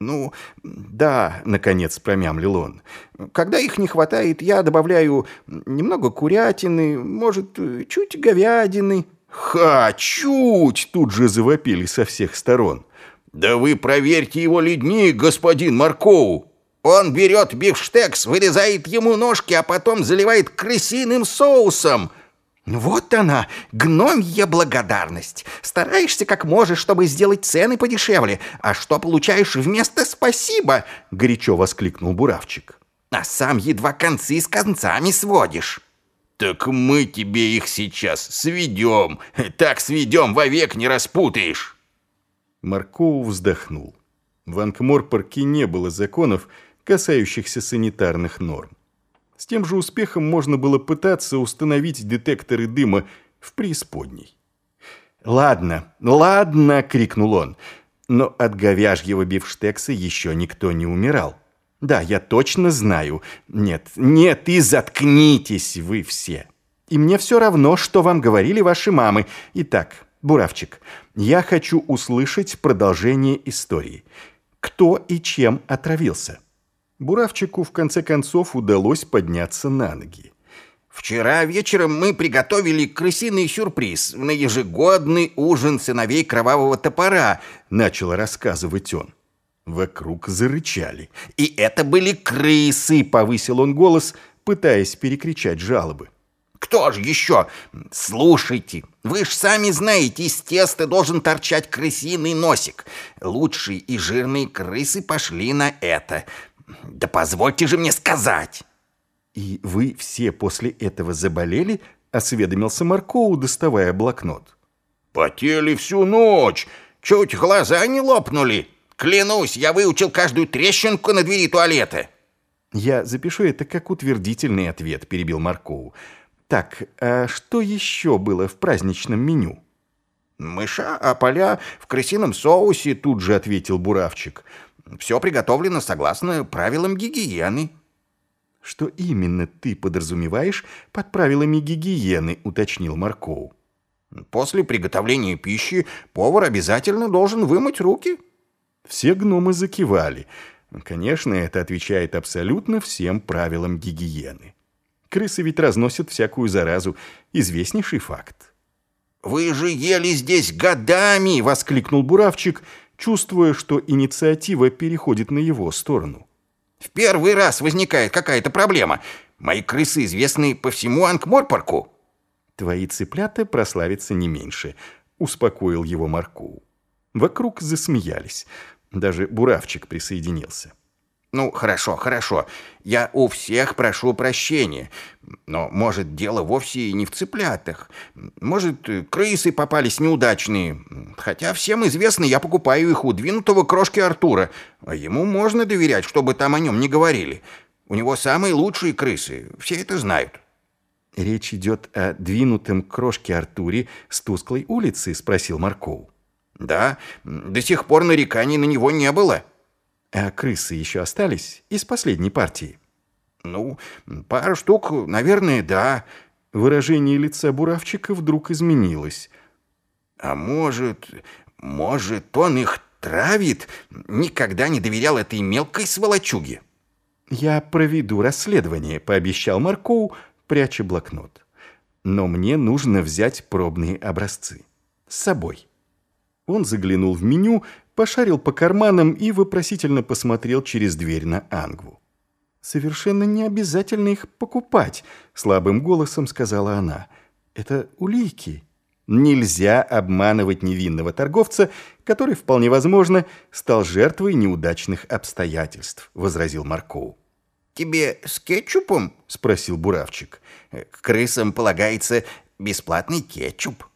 «Ну, да», — наконец промямлил он. «Когда их не хватает, я добавляю немного курятины, может, чуть говядины». «Ха, чуть!» — тут же завопили со всех сторон. «Да вы проверьте его людьми, господин Маркоу! Он берет бифштекс, вырезает ему ножки, а потом заливает крысиным соусом!» «Вот она, гномья благодарность. Стараешься как можешь, чтобы сделать цены подешевле. А что получаешь вместо «спасибо»?» — горячо воскликнул Буравчик. «А сам едва концы с концами сводишь». «Так мы тебе их сейчас сведем. Так сведем, вовек не распутаешь». Маркоу вздохнул. В Анкморпорке не было законов, касающихся санитарных норм. С тем же успехом можно было пытаться установить детекторы дыма в преисподней. «Ладно, ладно!» — крикнул он. «Но от говяжьего бифштекса еще никто не умирал. Да, я точно знаю. Нет, нет, и заткнитесь вы все. И мне все равно, что вам говорили ваши мамы. Итак, Буравчик, я хочу услышать продолжение истории. Кто и чем отравился?» Буравчику в конце концов удалось подняться на ноги. «Вчера вечером мы приготовили крысиный сюрприз на ежегодный ужин сыновей кровавого топора», — начал рассказывать он. Вокруг зарычали. «И это были крысы!» — повысил он голос, пытаясь перекричать жалобы. «Кто же еще? Слушайте, вы ж сами знаете, из теста должен торчать крысиный носик. Лучшие и жирные крысы пошли на это. Да позвольте же мне сказать!» «И вы все после этого заболели?» — осведомился Маркоу, доставая блокнот. «Потели всю ночь, чуть глаза не лопнули. Клянусь, я выучил каждую трещинку на двери туалета». «Я запишу это как утвердительный ответ», — перебил Маркоу. «Так, а что еще было в праздничном меню?» «Мыша, а поля в крысином соусе», — тут же ответил Буравчик. Все приготовлено согласно правилам гигиены». «Что именно ты подразумеваешь под правилами гигиены?» — уточнил Маркоу. «После приготовления пищи повар обязательно должен вымыть руки». Все гномы закивали. Конечно, это отвечает абсолютно всем правилам гигиены. Крысы ведь разносят всякую заразу. Известнейший факт. «Вы же ели здесь годами!» — воскликнул Буравчик — чувствуя, что инициатива переходит на его сторону. «В первый раз возникает какая-то проблема. Мои крысы известны по всему Анкморпорку». «Твои цыплята прославятся не меньше», — успокоил его Марку. Вокруг засмеялись. Даже Буравчик присоединился. Ну, хорошо, хорошо. Я у всех прошу прощения. Но, может, дело вовсе и не в цыплятах. Может, крысы попались неудачные. Хотя всем известно, я покупаю их у двинутого крошки Артура. А ему можно доверять, чтобы там о нем не говорили. У него самые лучшие крысы. Все это знают. «Речь идет о двинутом крошке Артуре с тусклой улицы?» — спросил Марков. «Да, до сих пор нареканий на него не было». А крысы еще остались из последней партии? Ну, пару штук, наверное, да. Выражение лица буравчика вдруг изменилось. А может, может, он их травит? Никогда не доверял этой мелкой сволочуге. Я проведу расследование, пообещал Маркоу, пряча блокнот. Но мне нужно взять пробные образцы. С собой. Он заглянул в меню, пошарил по карманам и вопросительно посмотрел через дверь на Ангву. «Совершенно не обязательно их покупать», — слабым голосом сказала она. «Это улики». Нельзя обманывать невинного торговца, который, вполне возможно, стал жертвой неудачных обстоятельств», — возразил Маркоу. «Тебе с кетчупом?» — спросил Буравчик. «К крысам полагается бесплатный кетчуп».